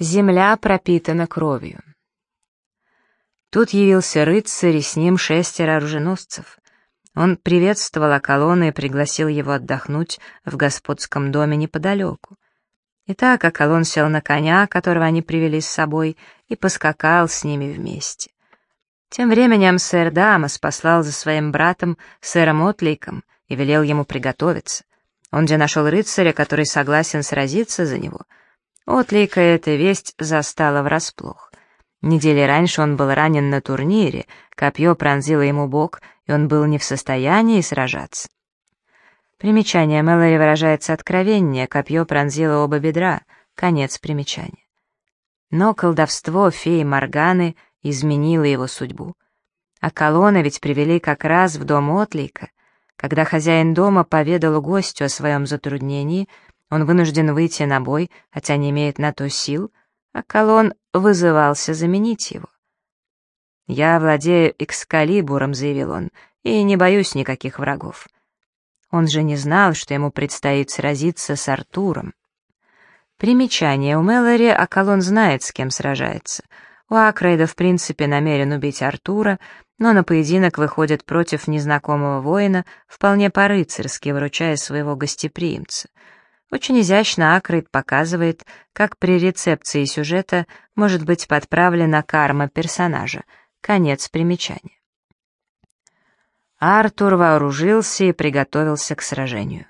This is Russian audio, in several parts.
Земля пропитана кровью. Тут явился рыцарь и с ним шестеро оруженосцев. Он приветствовал Аколона и пригласил его отдохнуть в господском доме неподалеку. Итак, Аколон сел на коня, которого они привели с собой, и поскакал с ними вместе. Тем временем сэр Дамас послал за своим братом, сэром Отлейком, и велел ему приготовиться. Он же нашел рыцаря, который согласен сразиться за него — Отлика эта весть застала врасплох. Недели раньше он был ранен на турнире, копье пронзило ему бок, и он был не в состоянии сражаться. Примечание Мэлори выражается откровение, копье пронзило оба бедра, конец примечания. Но колдовство феи Морганы изменило его судьбу. А колонны ведь привели как раз в дом Отлика. Когда хозяин дома поведал гостю о своем затруднении, он вынужден выйти на бой, хотя не имеет на то сил, а колонн вызывался заменить его. «Я владею экскалибуром», — заявил он, — «и не боюсь никаких врагов». Он же не знал, что ему предстоит сразиться с Артуром. Примечание. У Мэлори Акалон знает, с кем сражается. У Акрейда, в принципе, намерен убить Артура, но на поединок выходит против незнакомого воина вполне по-рыцарски, выручая своего гостеприимца — очень изящно Акройд показывает, как при рецепции сюжета может быть подправлена карма персонажа. Конец примечания. Артур вооружился и приготовился к сражению.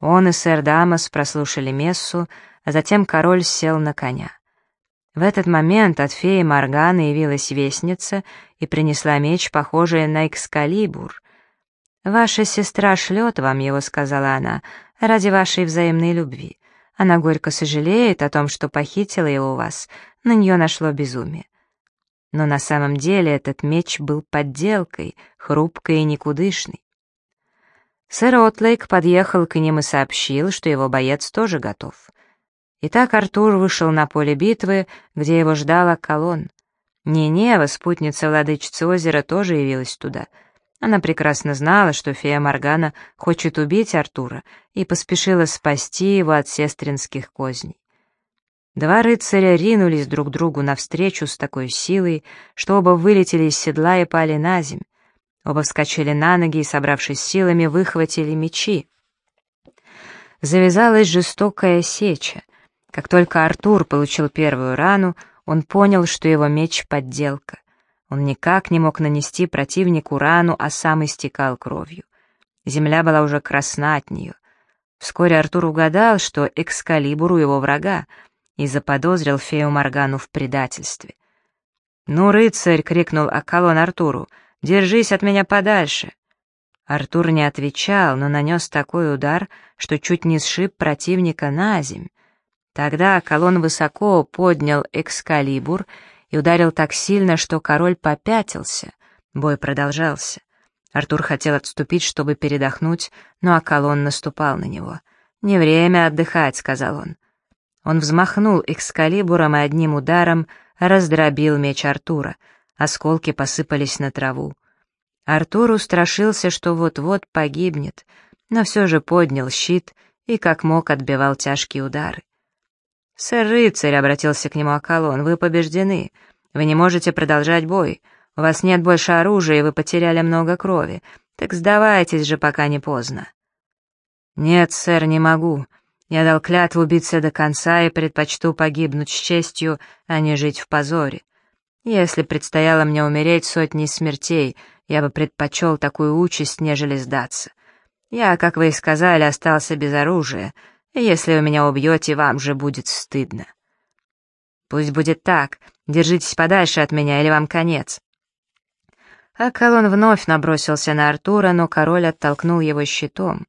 Он и сэр Дамас прослушали мессу, а затем король сел на коня. В этот момент от феи Морганы явилась вестница и принесла меч, похожий на экскалибур. «Ваша сестра шлет вам его», — сказала она, ради вашей взаимной любви. Она горько сожалеет о том, что похитила его у вас, на нее нашло безумие. Но на самом деле этот меч был подделкой, хрупкой и никудышной. Сэр Отлейк подъехал к ним и сообщил, что его боец тоже готов. Итак, Артур вышел на поле битвы, где его ждала колонн. Нинева, спутница владычицы озера, тоже явилась туда — она прекрасно знала, что фея Моргана хочет убить Артура, и поспешила спасти его от сестринских козней. Два рыцаря ринулись друг другу навстречу с такой силой, что оба вылетели из седла и пали на земь. Оба вскочили на ноги и, собравшись силами, выхватили мечи. Завязалась жестокая сеча. Как только Артур получил первую рану, он понял, что его меч — подделка. Он никак не мог нанести противнику рану, а сам истекал кровью. Земля была уже красна от нее. Вскоре Артур угадал, что Экскалибур у его врага, и заподозрил фею Моргану в предательстве. «Ну, рыцарь!» — крикнул Акалон Артуру. «Держись от меня подальше!» Артур не отвечал, но нанес такой удар, что чуть не сшиб противника на земь. Тогда Акалон высоко поднял Экскалибур и ударил так сильно, что король попятился. Бой продолжался. Артур хотел отступить, чтобы передохнуть, но Акалон наступал на него. «Не время отдыхать», — сказал он. Он взмахнул экскалибуром и одним ударом раздробил меч Артура. Осколки посыпались на траву. Артур устрашился, что вот-вот погибнет, но все же поднял щит и как мог отбивал тяжкие удары. «Сэр рыцарь», — обратился к нему Акалон, — «вы побеждены. Вы не можете продолжать бой. У вас нет больше оружия, и вы потеряли много крови. Так сдавайтесь же, пока не поздно». «Нет, сэр, не могу. Я дал клятву биться до конца и предпочту погибнуть с честью, а не жить в позоре. Если предстояло мне умереть сотней смертей, я бы предпочел такую участь, нежели сдаться. Я, как вы и сказали, остался без оружия». Если вы меня убьете, вам же будет стыдно. Пусть будет так. Держитесь подальше от меня, или вам конец. А колонн вновь набросился на Артура, но король оттолкнул его щитом.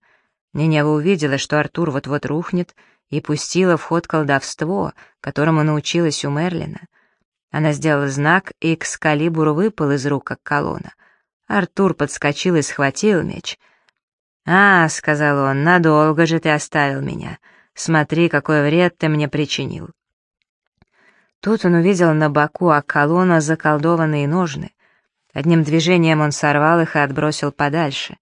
Нинева увидела, что Артур вот-вот рухнет, и пустила в ход колдовство, которому научилась у Мерлина. Она сделала знак, и Экскалибур выпал из рук, как колонна. Артур подскочил и схватил меч — «А», — сказал он, — «надолго же ты оставил меня. Смотри, какой вред ты мне причинил». Тут он увидел на боку Акколона заколдованные ножны. Одним движением он сорвал их и отбросил подальше.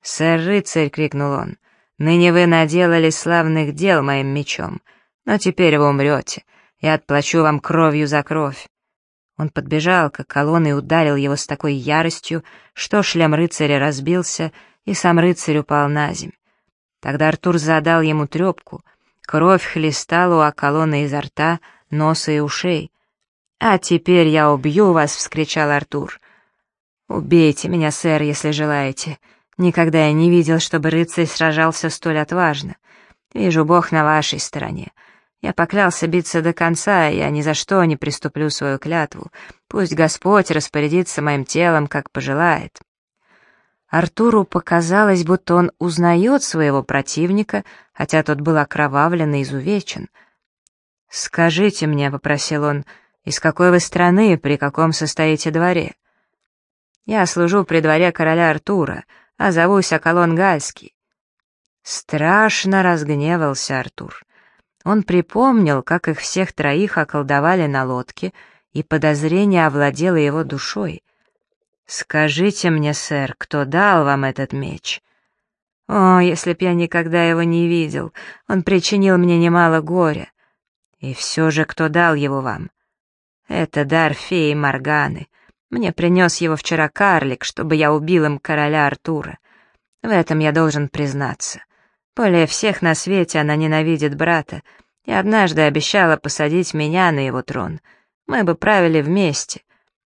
«Сэр рыцарь!» — крикнул он. «Ныне вы наделали славных дел моим мечом, но теперь вы умрете. Я отплачу вам кровью за кровь». Он подбежал к колонне и ударил его с такой яростью, что шлем рыцаря разбился, и сам рыцарь упал на земь. Тогда Артур задал ему трепку, кровь хлестала у Аколона изо рта, носа и ушей. «А теперь я убью вас!» — вскричал Артур. «Убейте меня, сэр, если желаете. Никогда я не видел, чтобы рыцарь сражался столь отважно. Вижу, Бог на вашей стороне. Я поклялся биться до конца, и я ни за что не приступлю свою клятву. Пусть Господь распорядится моим телом, как пожелает». Артуру показалось, будто он узнает своего противника, хотя тот был окровавлен и изувечен. «Скажите мне», — попросил он, — «из какой вы страны, при каком состоите дворе?» «Я служу при дворе короля Артура, а зовусь Аколон Гальский». Страшно разгневался Артур. Он припомнил, как их всех троих околдовали на лодке, и подозрение овладело его душой. «Скажите мне, сэр, кто дал вам этот меч?» «О, если б я никогда его не видел, он причинил мне немало горя. И все же, кто дал его вам?» «Это дар феи Морганы. Мне принес его вчера карлик, чтобы я убил им короля Артура. В этом я должен признаться. Более всех на свете она ненавидит брата, и однажды обещала посадить меня на его трон. Мы бы правили вместе.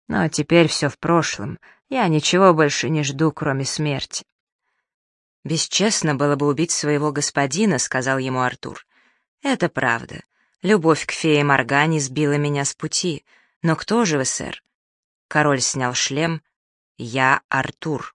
Но теперь все в прошлом. Я ничего больше не жду, кроме смерти. «Бесчестно было бы убить своего господина», — сказал ему Артур. «Это правда. Любовь к фее Моргане сбила меня с пути. Но кто же вы, сэр?» Король снял шлем. «Я Артур».